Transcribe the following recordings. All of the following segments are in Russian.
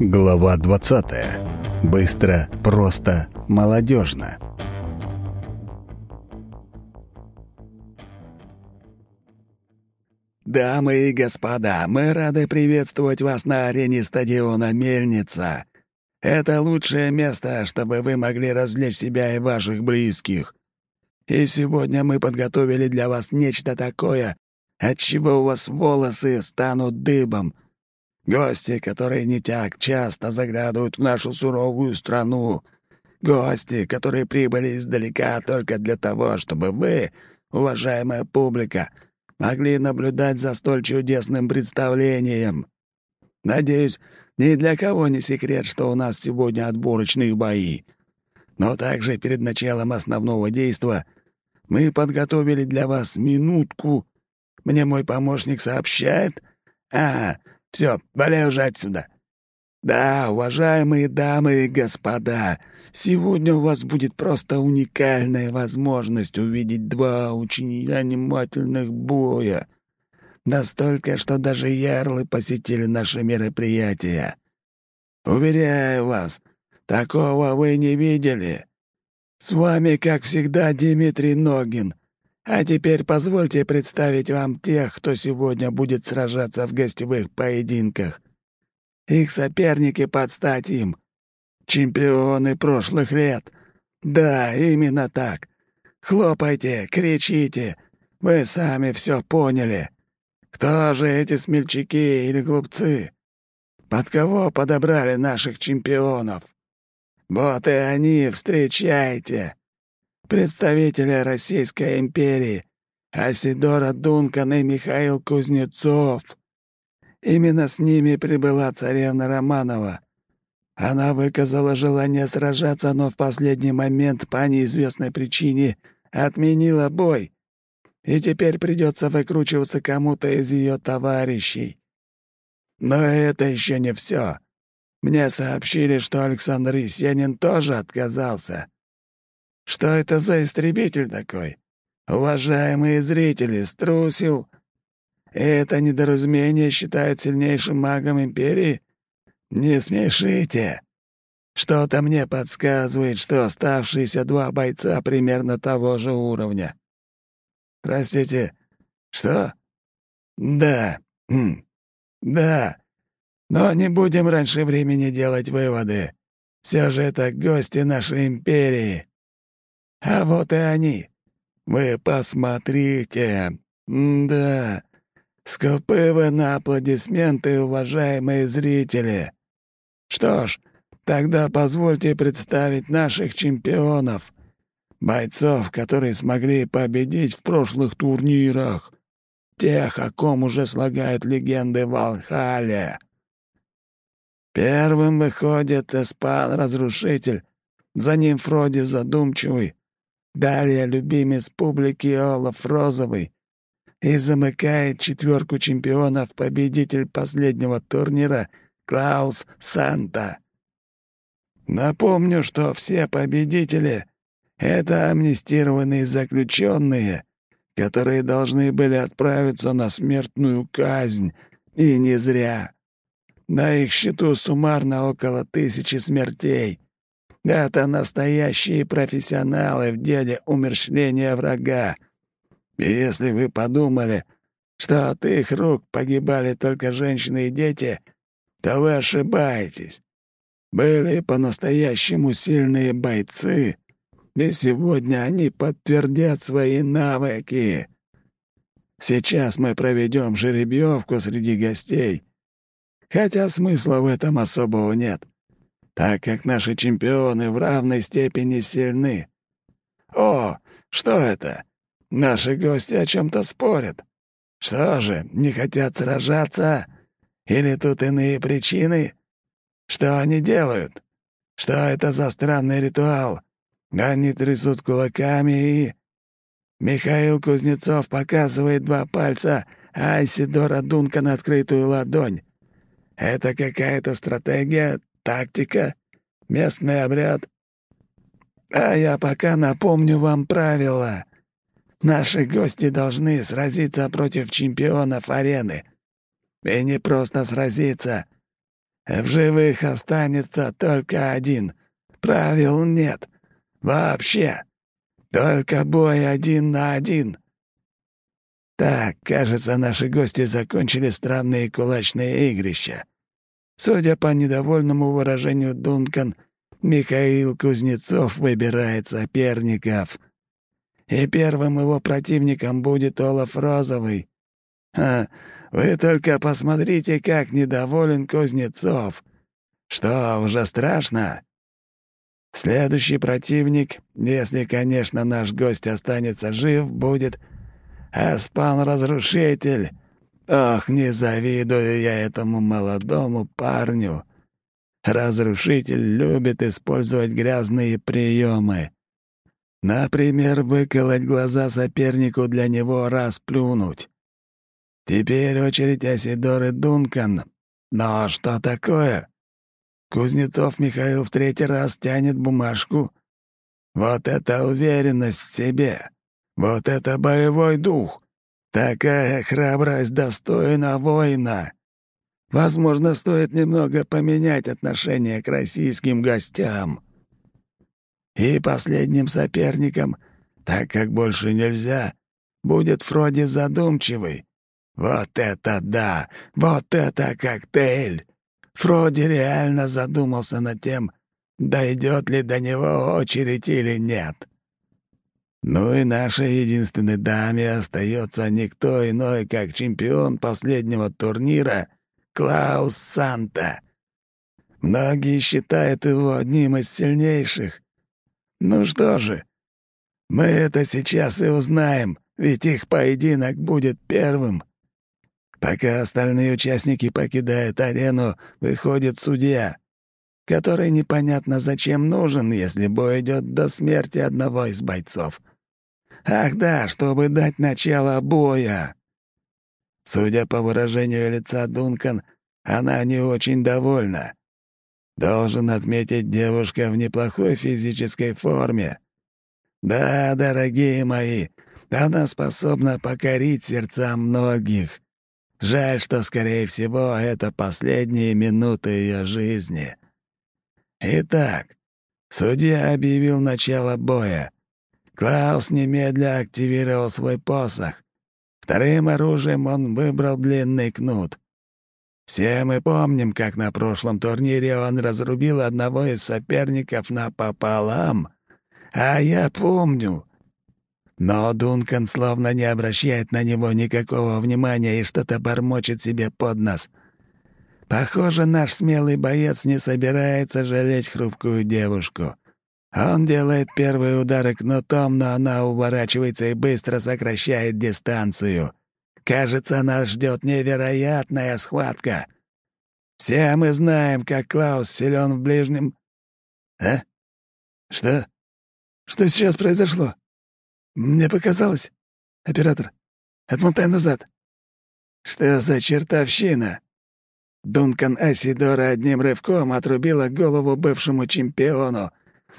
Глава 20. Быстро, просто, молодежно. «Дамы и господа, мы рады приветствовать вас на арене стадиона «Мельница». Это лучшее место, чтобы вы могли развлечь себя и ваших близких. И сегодня мы подготовили для вас нечто такое, от чего у вас волосы станут дыбом — Гости, которые не так часто заглядывают в нашу суровую страну. Гости, которые прибыли издалека только для того, чтобы вы, уважаемая публика, могли наблюдать за столь чудесным представлением. Надеюсь, ни для кого не секрет, что у нас сегодня отборочные бои. Но также перед началом основного действа мы подготовили для вас минутку. Мне мой помощник сообщает... А, все, валяй уже отсюда. Да, уважаемые дамы и господа, сегодня у вас будет просто уникальная возможность увидеть два очень занимательных боя. Настолько, что даже ярлы посетили наши мероприятия. Уверяю вас, такого вы не видели. С вами, как всегда, Дмитрий Ногин — а теперь позвольте представить вам тех, кто сегодня будет сражаться в гостевых поединках. Их соперники под стать им. Чемпионы прошлых лет. Да, именно так. Хлопайте, кричите. Вы сами все поняли. Кто же эти смельчаки или глупцы? Под кого подобрали наших чемпионов? Вот и они, встречайте представителя Российской империи, Асидора Дункан и Михаил Кузнецов. Именно с ними прибыла царевна Романова. Она выказала желание сражаться, но в последний момент по неизвестной причине отменила бой, и теперь придется выкручиваться кому-то из ее товарищей. Но это еще не все. Мне сообщили, что Александр Есенин тоже отказался. Что это за истребитель такой? Уважаемые зрители, струсил. Это недоразумение считают сильнейшим магом Империи? Не смешите. Что-то мне подсказывает, что оставшиеся два бойца примерно того же уровня. Простите, что? Да, хм. да. Но не будем раньше времени делать выводы. Все же это гости нашей империи. А вот и они. Вы посмотрите. М да. Скупы вы на аплодисменты, уважаемые зрители. Что ж, тогда позвольте представить наших чемпионов. Бойцов, которые смогли победить в прошлых турнирах. Тех, о ком уже слагают легенды Валхалия. Первым выходит Эспан-разрушитель, за ним Фроди задумчивый, Далее любимец публики Олаф Розовый и замыкает четверку чемпионов победитель последнего турнира Клаус Санта. Напомню, что все победители — это амнистированные заключенные, которые должны были отправиться на смертную казнь, и не зря. На их счету суммарно около тысячи смертей. Это настоящие профессионалы в деле умерщвления врага. И если вы подумали, что от их рук погибали только женщины и дети, то вы ошибаетесь. Были по-настоящему сильные бойцы, и сегодня они подтвердят свои навыки. Сейчас мы проведем жеребьевку среди гостей, хотя смысла в этом особого нет так как наши чемпионы в равной степени сильны. О, что это? Наши гости о чем-то спорят. Что же, не хотят сражаться? Или тут иные причины? Что они делают? Что это за странный ритуал? Они трясут кулаками и... Михаил Кузнецов показывает два пальца, а Айсидора Дунка на открытую ладонь. Это какая-то стратегия, тактика, местный обряд. А я пока напомню вам правила. Наши гости должны сразиться против чемпионов арены. И не просто сразиться. В живых останется только один. Правил нет. Вообще. Только бой один на один. Так, кажется, наши гости закончили странные кулачные игрища. Судя по недовольному выражению Дункан, Михаил Кузнецов выбирает соперников. И первым его противником будет Олаф Розовый. А, вы только посмотрите, как недоволен Кузнецов. Что, уже страшно? Следующий противник, если, конечно, наш гость останется жив, будет Аспан-разрушитель. Ох, не завидую я этому молодому парню. Разрушитель любит использовать грязные приемы. Например, выколоть глаза сопернику для него расплюнуть. Теперь очередь Асидоры Дункан. Но что такое? Кузнецов Михаил в третий раз тянет бумажку. Вот это уверенность в себе. Вот это боевой дух. Такая храбрость достойна воина. Возможно, стоит немного поменять отношение к российским гостям. И последним соперником, так как больше нельзя, будет Фроди задумчивый. Вот это да! Вот это коктейль! Фроди реально задумался над тем, дойдет ли до него очередь или нет. Ну и нашей единственной даме остается никто иной, как чемпион последнего турнира Клаус Санта. Многие считают его одним из сильнейших. Ну что же, мы это сейчас и узнаем, ведь их поединок будет первым. Пока остальные участники покидают арену, выходит судья, который непонятно зачем нужен, если бой идет до смерти одного из бойцов. Ах да, чтобы дать начало боя. Судя по выражению лица Дункан, она не очень довольна. Должен отметить, девушка в неплохой физической форме. Да, дорогие мои, она способна покорить сердца многих. Жаль, что, скорее всего, это последние минуты ее жизни. Итак, судья объявил начало боя. Клаус немедля активировал свой посох. Вторым оружием он выбрал длинный кнут. Все мы помним, как на прошлом турнире он разрубил одного из соперников напополам. А я помню, но Дункан словно не обращает на него никакого внимания и что-то бормочет себе под нос. Похоже, наш смелый боец не собирается жалеть хрупкую девушку. Он делает первые удары кнутом, но она уворачивается и быстро сокращает дистанцию. Кажется, нас ждет невероятная схватка. Все мы знаем, как Клаус силен в ближнем... А? Что? Что сейчас произошло? «Мне показалось. Оператор, отмотай назад». «Что за чертовщина?» Дункан Асидора одним рывком отрубила голову бывшему чемпиону.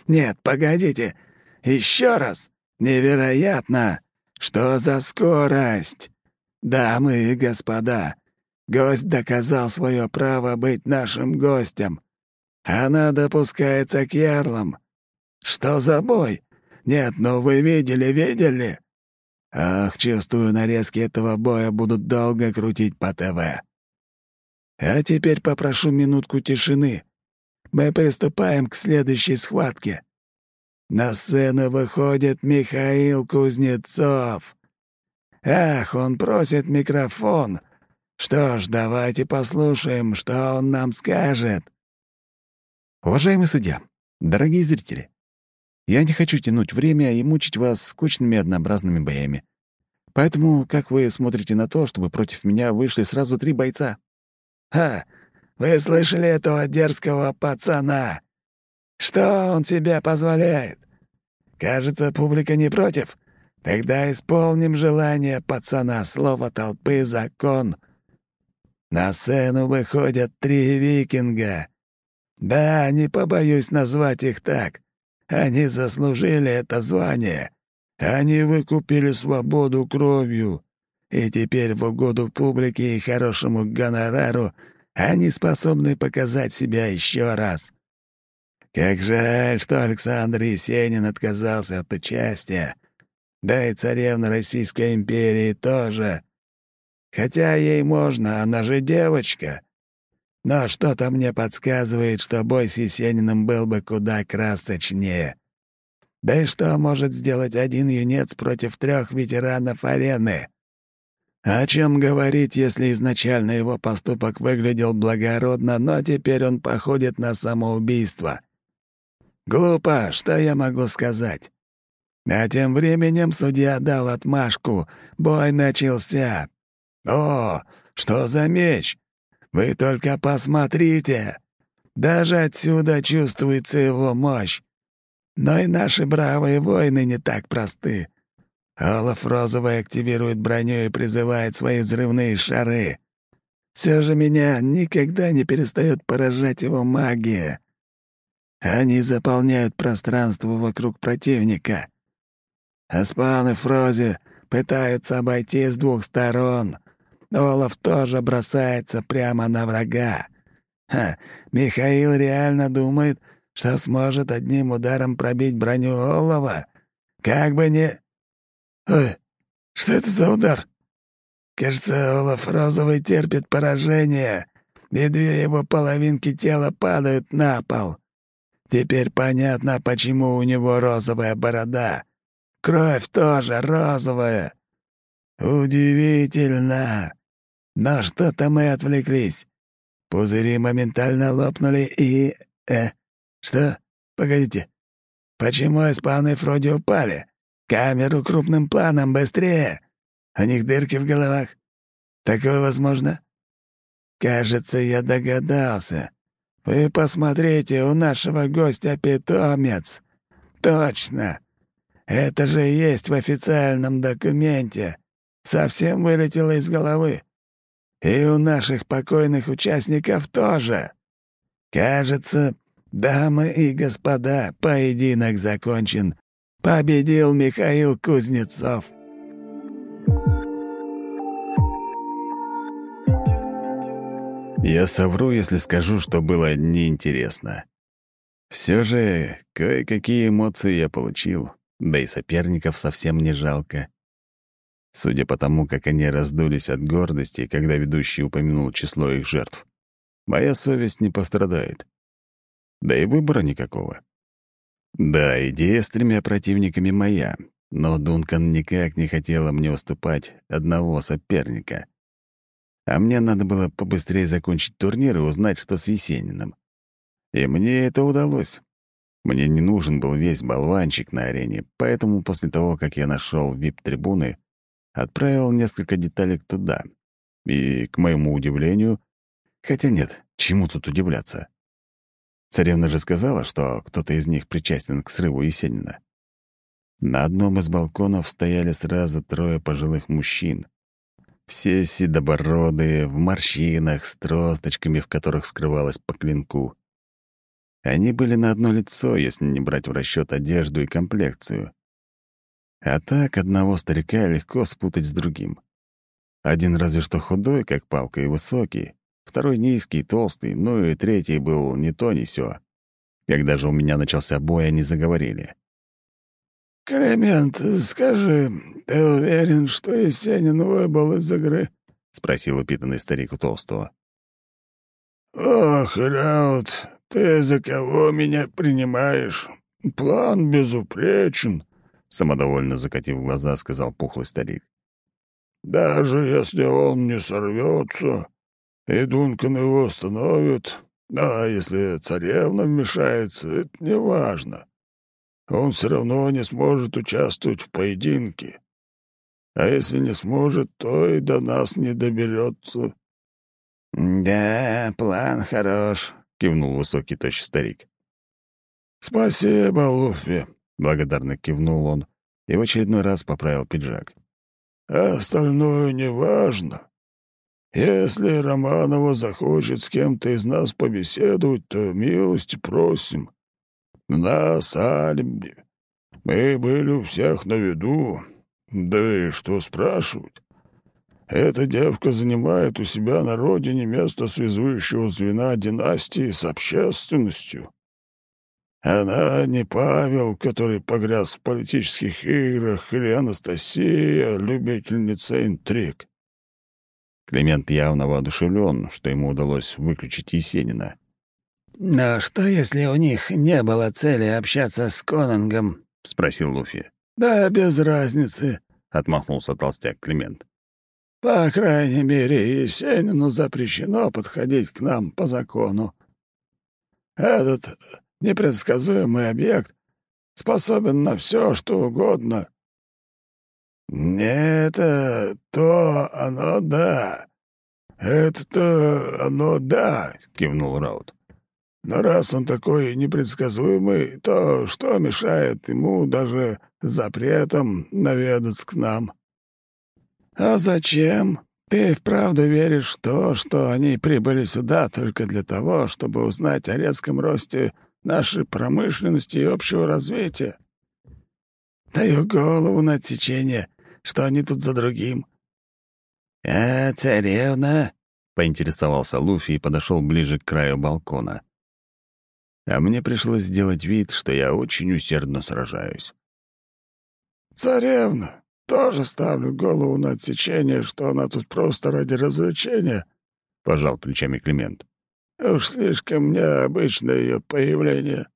«Нет, погодите. Еще раз. Невероятно! Что за скорость? Дамы и господа, гость доказал свое право быть нашим гостем. Она допускается к ярлам. Что за бой? Нет, ну вы видели, видели? Ах, чувствую, нарезки этого боя будут долго крутить по ТВ. А теперь попрошу минутку тишины. Мы приступаем к следующей схватке. На сцену выходит Михаил Кузнецов. Ах, он просит микрофон. Что ж, давайте послушаем, что он нам скажет. Уважаемый судья, дорогие зрители, я не хочу тянуть время и мучить вас скучными однообразными боями. Поэтому как вы смотрите на то, чтобы против меня вышли сразу три бойца?» «Ха! Вы слышали этого дерзкого пацана? Что он себе позволяет? Кажется, публика не против. Тогда исполним желание пацана, слово толпы — закон. На сцену выходят три викинга. Да, не побоюсь назвать их так. Они заслужили это звание. Они выкупили свободу кровью. И теперь в угоду публике и хорошему гонорару Они способны показать себя еще раз. Как жаль, что Александр Есенин отказался от участия. Да и царевна Российской империи тоже. Хотя ей можно, она же девочка. Но что-то мне подсказывает, что бой с Есениным был бы куда красочнее. Да и что может сделать один юнец против трех ветеранов арены? О чем говорить, если изначально его поступок выглядел благородно, но теперь он походит на самоубийство? Глупо, что я могу сказать? А тем временем судья дал отмашку, бой начался. О, что за меч! Вы только посмотрите! Даже отсюда чувствуется его мощь. Но и наши бравые воины не так просты. Олаф Розовый активирует броню и призывает свои взрывные шары. Все же меня никогда не перестает поражать его магия. Они заполняют пространство вокруг противника. Аспан и Фрози пытаются обойти с двух сторон, Олаф тоже бросается прямо на врага. Ха, Михаил реально думает, что сможет одним ударом пробить броню Олова? Как бы не... Ой, что это за удар? Кажется, Олаф Розовый терпит поражение, и две его половинки тела падают на пол. Теперь понятно, почему у него розовая борода. Кровь тоже розовая. Удивительно. Но что-то мы отвлеклись. Пузыри моментально лопнули и... Э, что? Погодите. Почему Эспан и Фроди упали? Камеру крупным планом, быстрее! У них дырки в головах. Такое возможно? Кажется, я догадался. Вы посмотрите, у нашего гостя питомец. Точно. Это же есть в официальном документе. Совсем вылетело из головы. И у наших покойных участников тоже. Кажется, дамы и господа, поединок закончен. Победил Михаил Кузнецов. Я совру, если скажу, что было неинтересно. Все же кое-какие эмоции я получил, да и соперников совсем не жалко. Судя по тому, как они раздулись от гордости, когда ведущий упомянул число их жертв, моя совесть не пострадает. Да и выбора никакого. Да, идея с тремя противниками моя, но Дункан никак не хотела мне уступать одного соперника. А мне надо было побыстрее закончить турнир и узнать, что с Есениным. И мне это удалось. Мне не нужен был весь болванчик на арене, поэтому после того, как я нашел вип-трибуны, отправил несколько деталек туда. И, к моему удивлению... Хотя нет, чему тут удивляться? Царевна же сказала, что кто-то из них причастен к срыву Есенина. На одном из балконов стояли сразу трое пожилых мужчин. Все седобородые, в морщинах, с тросточками, в которых скрывалось по клинку. Они были на одно лицо, если не брать в расчет одежду и комплекцию. А так одного старика легко спутать с другим. Один разве что худой, как палка, и высокий, второй низкий, толстый, ну и третий был не то, ни сё. Когда же у меня начался бой, они заговорили. «Клемент, скажи, ты уверен, что Есенин выбыл из игры?» — спросил упитанный старик у толстого. «Ох, Раут, ты за кого меня принимаешь? План безупречен», самодовольно закатив глаза, сказал пухлый старик. «Даже если он не сорвется, и Дункан его остановит, а если царевна вмешается, это не важно. Он все равно не сможет участвовать в поединке. А если не сможет, то и до нас не доберется». «Да, план хорош», — кивнул высокий тощий старик. «Спасибо, Луфи», Благодарно кивнул он и в очередной раз поправил пиджак. «А остальное неважно. Если Романова захочет с кем-то из нас побеседовать, то милости просим. Нас алиби. Мы были у всех на виду. Да и что спрашивать? Эта девка занимает у себя на родине место связующего звена династии с общественностью. Она не Павел, который погряз в политических играх, или Анастасия, любительница интриг. Климент явно воодушевлен, что ему удалось выключить Есенина. «Но что, если у них не было цели общаться с Кононгом?» — спросил Луфи. «Да без разницы», — отмахнулся толстяк Климент. «По крайней мере, Есенину запрещено подходить к нам по закону. Этот непредсказуемый объект способен на все, что угодно, «Это то оно да. Это то оно да», — кивнул Раут. «Но раз он такой непредсказуемый, то что мешает ему даже запретом наведаться к нам?» «А зачем? Ты вправду веришь в то, что они прибыли сюда только для того, чтобы узнать о резком росте нашей промышленности и общего развития? Даю голову на отсечение, что они тут за другим». «А царевна?» — поинтересовался Луфи и подошел ближе к краю балкона. А мне пришлось сделать вид, что я очень усердно сражаюсь. «Царевна, тоже ставлю голову на отсечение, что она тут просто ради развлечения», — пожал плечами Климент. «Уж слишком необычное ее появление».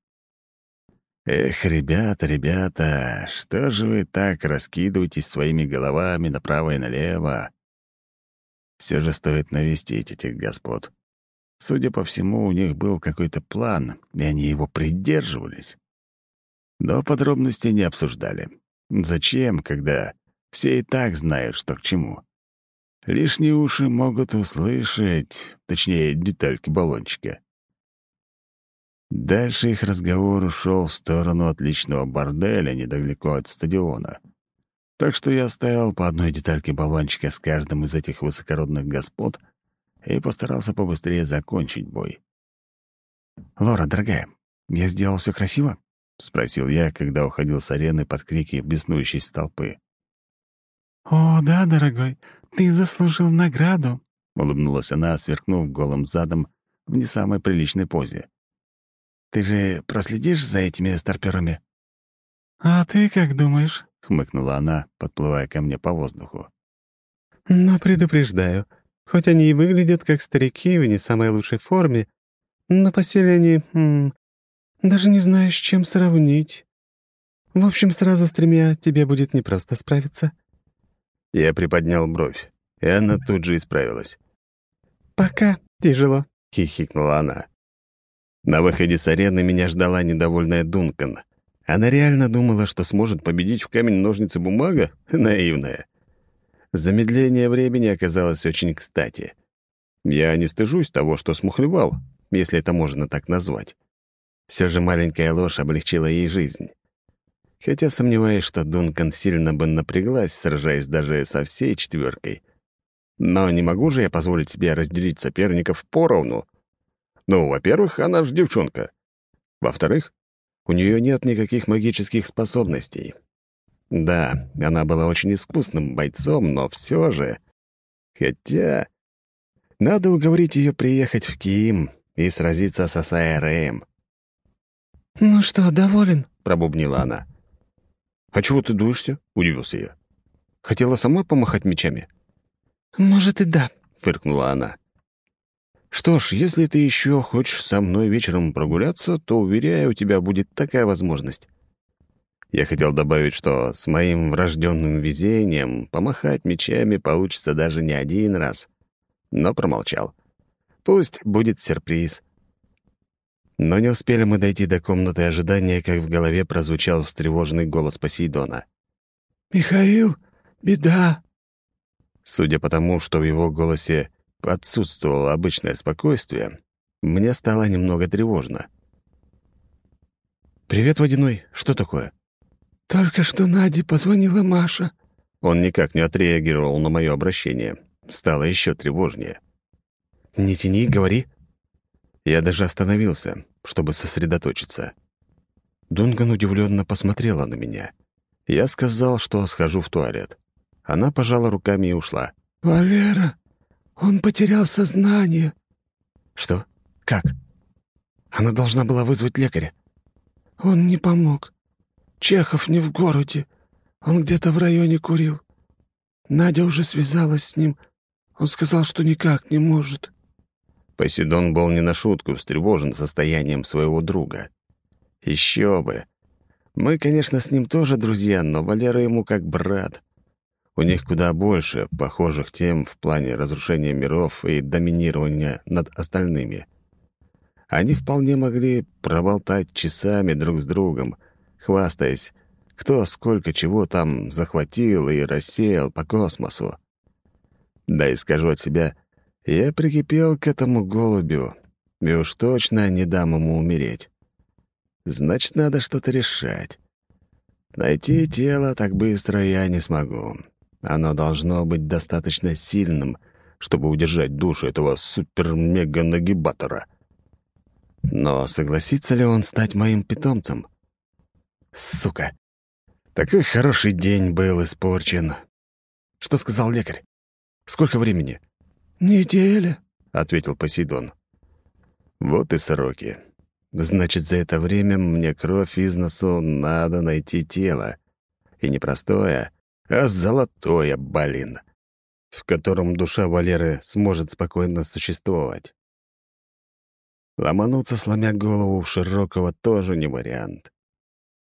Эх, ребята, ребята, что же вы так раскидываетесь своими головами направо и налево? Все же стоит навестить этих господ. Судя по всему, у них был какой-то план, и они его придерживались. Но подробности не обсуждали. Зачем, когда все и так знают, что к чему? Лишние уши могут услышать, точнее, детальки баллончика. Дальше их разговор ушел в сторону отличного борделя недалеко от стадиона. Так что я оставил по одной детальке болванчика с каждым из этих высокородных господ и постарался побыстрее закончить бой. «Лора, дорогая, я сделал все красиво?» — спросил я, когда уходил с арены под крики беснующейся толпы. «О, да, дорогой, ты заслужил награду», — улыбнулась она, сверкнув голым задом в не самой приличной позе. Ты же проследишь за этими старпёрами?» «А ты как думаешь?» — хмыкнула она, подплывая ко мне по воздуху. «Но предупреждаю, хоть они и выглядят как старики в не самой лучшей форме, но по силе они... М, даже не знаю, с чем сравнить. В общем, сразу с тремя тебе будет непросто справиться». Я приподнял бровь, и она тут же исправилась. «Пока тяжело», — хихикнула она. На выходе с арены меня ждала недовольная Дункан. Она реально думала, что сможет победить в камень-ножницы-бумага? Наивная. Замедление времени оказалось очень кстати. Я не стыжусь того, что смухлевал, если это можно так назвать. Все же маленькая ложь облегчила ей жизнь. Хотя сомневаюсь, что Дункан сильно бы напряглась, сражаясь даже со всей четверкой. Но не могу же я позволить себе разделить соперников поровну — ну, во-первых, она же девчонка. Во-вторых, у нее нет никаких магических способностей. Да, она была очень искусным бойцом, но все же... Хотя... Надо уговорить ее приехать в Киим и сразиться с Асайреем. «Ну что, доволен?» — пробубнила она. «А чего ты дуешься?» — удивился я. «Хотела сама помахать мечами?» «Может, и да», — фыркнула она. Что ж, если ты еще хочешь со мной вечером прогуляться, то, уверяю, у тебя будет такая возможность. Я хотел добавить, что с моим врожденным везением помахать мечами получится даже не один раз, но промолчал. Пусть будет сюрприз. Но не успели мы дойти до комнаты ожидания, как в голове прозвучал встревоженный голос Посейдона. «Михаил, беда!» Судя по тому, что в его голосе отсутствовало обычное спокойствие, мне стало немного тревожно. «Привет, Водяной. Что такое?» «Только что Наде позвонила Маша». Он никак не отреагировал на мое обращение. Стало еще тревожнее. «Не тяни, говори». Я даже остановился, чтобы сосредоточиться. Дунган удивленно посмотрела на меня. Я сказал, что схожу в туалет. Она пожала руками и ушла. «Валера, он потерял сознание». «Что? Как?» «Она должна была вызвать лекаря». «Он не помог. Чехов не в городе. Он где-то в районе курил. Надя уже связалась с ним. Он сказал, что никак не может». Посейдон был не на шутку встревожен состоянием своего друга. Еще бы. Мы, конечно, с ним тоже друзья, но Валера ему как брат. У них куда больше похожих тем в плане разрушения миров и доминирования над остальными. Они вполне могли проболтать часами друг с другом, хвастаясь, кто сколько чего там захватил и рассеял по космосу. Да и скажу от себя, я прикипел к этому голубю, и уж точно не дам ему умереть. Значит, надо что-то решать. Найти тело так быстро я не смогу. Оно должно быть достаточно сильным, чтобы удержать душу этого супер-мега-нагибатора. Но согласится ли он стать моим питомцем? Сука! Такой хороший день был испорчен. Что сказал лекарь? Сколько времени? «Неделя», — ответил Посейдон. Вот и сроки. Значит, за это время мне кровь из носу надо найти тело. И не простое, а золотое, блин, в котором душа Валеры сможет спокойно существовать. Ломануться, сломя голову Широкого, тоже не вариант.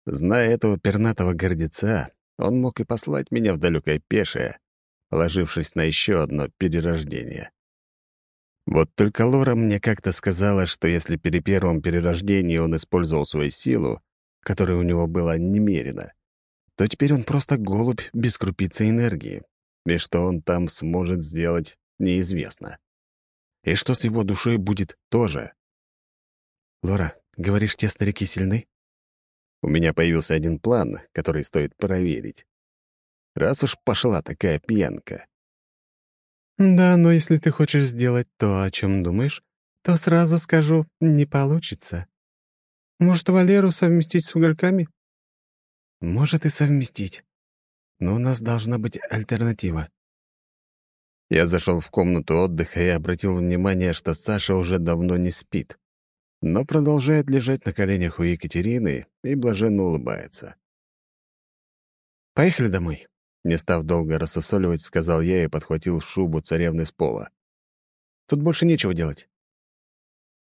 Зная этого пернатого гордеца, он мог и послать меня в далекое пешее, положившись на еще одно перерождение. Вот только Лора мне как-то сказала, что если при первом перерождении он использовал свою силу, которой у него было немерено, то теперь он просто голубь без крупицы энергии, и что он там сможет сделать, неизвестно. И что с его душой будет тоже. «Лора, говоришь, те старики сильны?» У меня появился один план, который стоит проверить. Раз уж пошла такая пьянка. «Да, но если ты хочешь сделать то, о чем думаешь, то сразу скажу, не получится. Может, Валеру совместить с угольками?» «Может и совместить. Но у нас должна быть альтернатива». Я зашел в комнату отдыха и обратил внимание, что Саша уже давно не спит но продолжает лежать на коленях у Екатерины и блаженно улыбается. «Поехали домой», — не став долго рассусоливать, сказал я и подхватил шубу царевны с пола. «Тут больше нечего делать».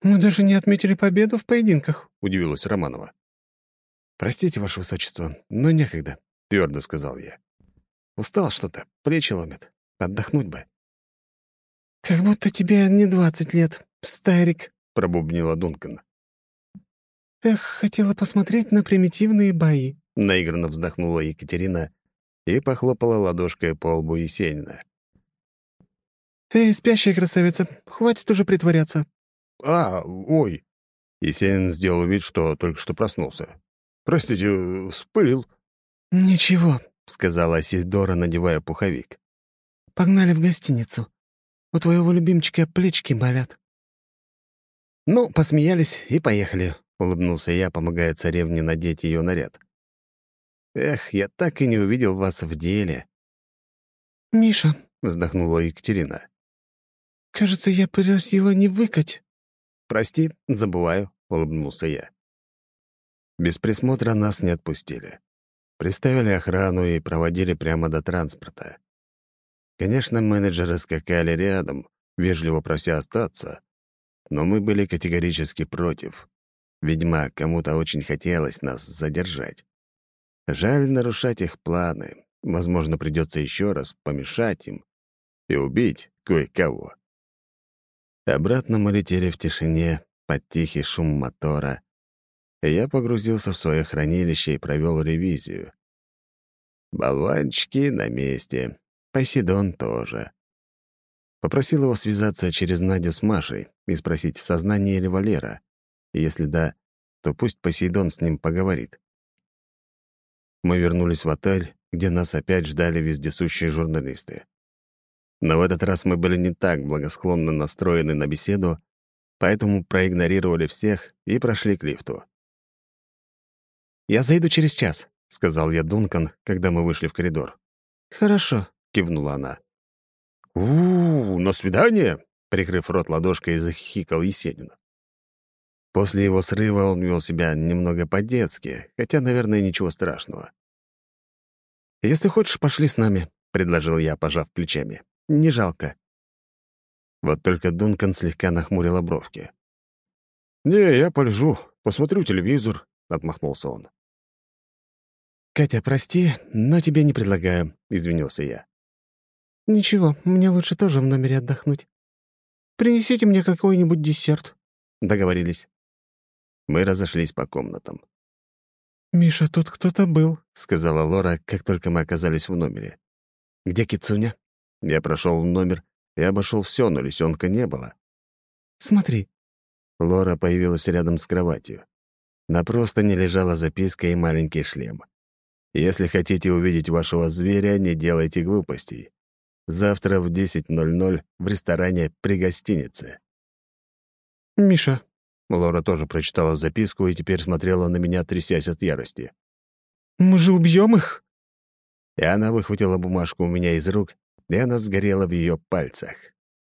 «Мы даже не отметили победу в поединках», — удивилась Романова. «Простите, Ваше Высочество, но некогда», — твердо сказал я. «Устал что-то, плечи ломят. Отдохнуть бы». «Как будто тебе не двадцать лет, старик», пробубнила Дункан. «Эх, хотела посмотреть на примитивные бои», — наигранно вздохнула Екатерина и похлопала ладошкой по лбу Есенина. «Эй, спящая красавица, хватит уже притворяться». «А, ой!» Есенин сделал вид, что только что проснулся. «Простите, вспылил». «Ничего», — сказала Сидора, надевая пуховик. «Погнали в гостиницу. У твоего любимчика плечики болят». «Ну, посмеялись и поехали», — улыбнулся я, помогая царевне надеть ее наряд. «Эх, я так и не увидел вас в деле». «Миша», — вздохнула Екатерина. «Кажется, я просила не выкать». «Прости, забываю», — улыбнулся я. Без присмотра нас не отпустили. Приставили охрану и проводили прямо до транспорта. Конечно, менеджеры скакали рядом, вежливо прося остаться, но мы были категорически против. Видимо, кому-то очень хотелось нас задержать. Жаль нарушать их планы. Возможно, придется еще раз помешать им и убить кое-кого. Обратно мы летели в тишине под тихий шум мотора. Я погрузился в свое хранилище и провел ревизию. Болванчики на месте. Посейдон тоже. Попросил его связаться через Надю с Машей и спросить, в сознании ли Валера. Если да, то пусть Посейдон с ним поговорит. Мы вернулись в отель, где нас опять ждали вездесущие журналисты. Но в этот раз мы были не так благосклонно настроены на беседу, поэтому проигнорировали всех и прошли к лифту. «Я зайду через час», — сказал я Дункан, когда мы вышли в коридор. «Хорошо», — кивнула она. «У-у-у, на свидание?» — прикрыв рот ладошкой, захихикал Есенин. После его срыва он вел себя немного по-детски, хотя, наверное, ничего страшного. «Если хочешь, пошли с нами», — предложил я, пожав плечами. «Не жалко». Вот только Дункан слегка нахмурил бровки. «Не, я полежу, посмотрю телевизор», — отмахнулся он. «Катя, прости, но тебе не предлагаю», — извинился я. «Ничего, мне лучше тоже в номере отдохнуть. Принесите мне какой-нибудь десерт». Договорились. Мы разошлись по комнатам. «Миша, тут кто-то был», — сказала Лора, как только мы оказались в номере. «Где Кицуня?» Я прошел в номер и обошел все, но лисенка не было. «Смотри». Лора появилась рядом с кроватью. На простыне лежала записка и маленький шлем. «Если хотите увидеть вашего зверя, не делайте глупостей. Завтра в 10.00 в ресторане при гостинице». «Миша, Лора тоже прочитала записку и теперь смотрела на меня, трясясь от ярости. «Мы же убьем их!» И она выхватила бумажку у меня из рук, и она сгорела в ее пальцах.